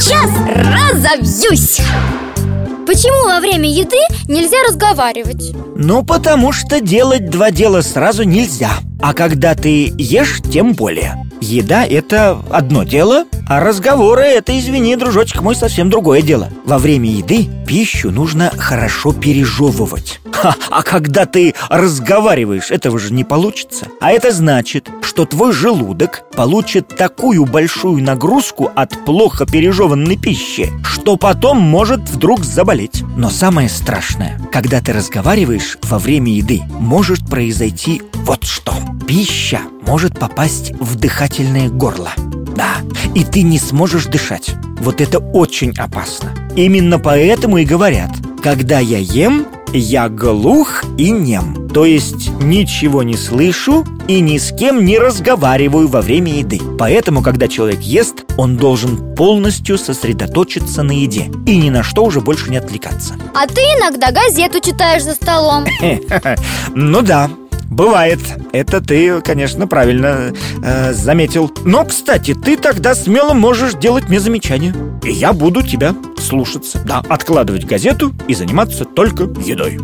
сейчас разобьюсь. Почему во время еды нельзя разговаривать? Ну, потому что делать два дела сразу нельзя. А когда ты ешь, тем более. Еда – это одно дело, а разговоры – это, извини, дружочек мой, совсем другое дело. Во время еды пищу нужно хорошо пережевывать Ха, А когда ты разговариваешь, этого же не получится. А это значит, что твой желудок получит такую большую нагрузку от плохо пережеванной пищи Что потом может вдруг заболеть. Но самое страшное, когда ты разговариваешь во время еды Может произойти вот что. Пища может попасть в дыхательное горло. Да, и ты не сможешь дышать. Вот это очень опасно. Именно поэтому и говорят Когда я ем, я глух и нем То есть ничего не слышу и ни с кем не разговариваю во время еды. Поэтому, когда человек ест, он должен полностью сосредоточиться на еде И ни на что уже больше не отвлекаться. А ты иногда газету читаешь за столом. Ну да, Бывает. Это ты, конечно, правильно э, заметил. Но, кстати, ты тогда смело можешь делать мне замечания. И я буду тебя слушаться. Да, откладывать газету и заниматься только едой.